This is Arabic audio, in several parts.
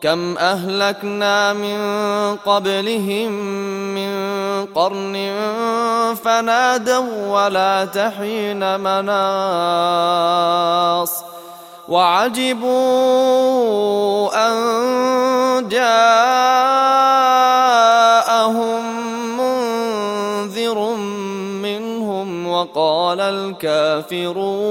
كم أهلكنا من قبلهم من قرن فنادوا ولا تحين مناص وعجبوا أن جاءهم منذر منهم وقال الكافرون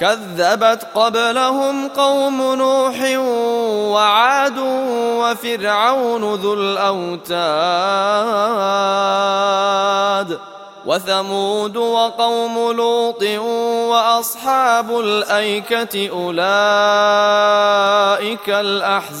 كذبت قبلهم قوم نوح وعاد وفرعون ذو الأوتاد وثمود وقوم لوط وأصحاب الأيكة أولئك الأحزاب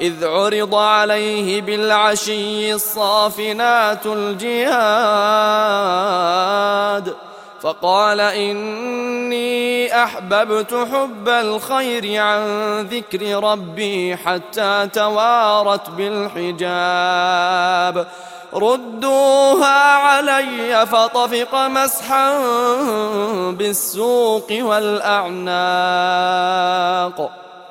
إذ عرض عليه بالعشي الصافنات الجياد فقال إني أحببت حب الخير عن ذكر ربي حتى توارت بالحجاب. ردوها علي فطفق مسحا بالسوق والأعناق.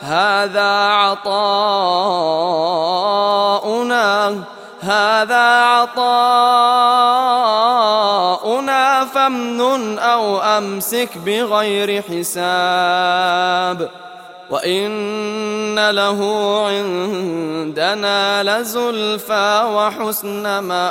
هذا عطاؤنا هذا عطاؤنا فامنن أو أمسك بغير حساب. وإن له عندنا لزلفى وحسن مآب.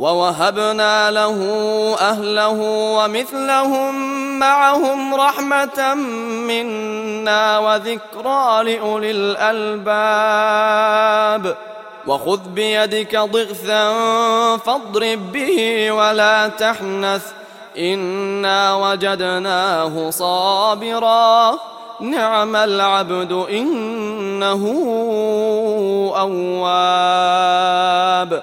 ووهبنا له أهله ومثلهم معهم رحمة منا وذكرى لأولي الألباب. وخذ بيدك ضغثا فاضرب به ولا تحنث. إنا وجدناه صابرا. نعم العبد إنه أواب.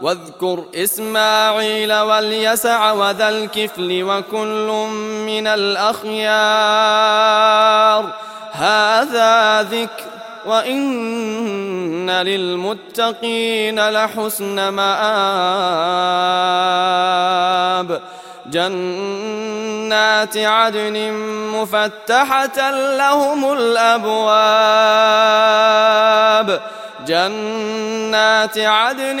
واذكر إسماعيل واليسع وذا الكفل وكل من الأخيار. هذا ذكر وإن للمتقين لحسن مآب. جنات عدن مفتحة لهم الأبواب. جنات عدن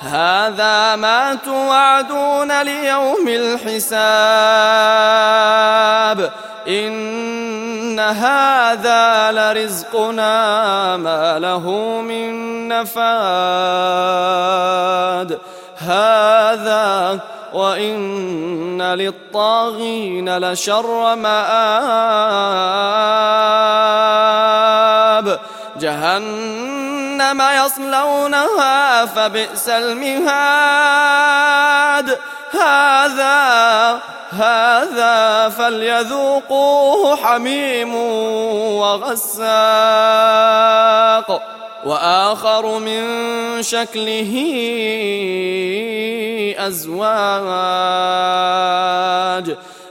هذا ما توعدون ليوم الحساب. إن هذا لرزقنا ما له من نفاد. هذا وإن للطاغين لشر مآب. جهنم يصلونها فبئس المهاد. هذا هذا فليذوقوه حميم وغساق. وآخر من شكله أزواج.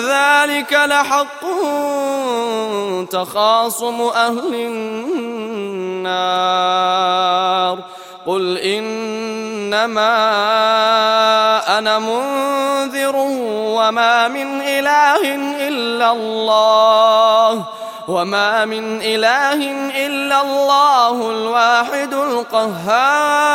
ذلك لحق تخاصم أهل النار. قل إنما أنا منذر وما من إله إلا الله وما من إله إلا الله الواحد القهار.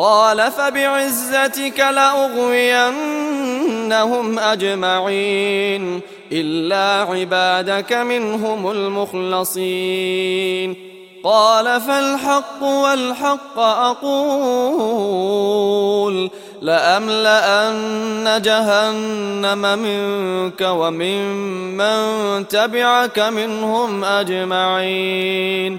قال فبعزتك لأغوينهم أجمعين إلا عبادك منهم المخلصين. قال فالحق والحق أقول لأملأن جهنم منك ومن من تبعك منهم أجمعين.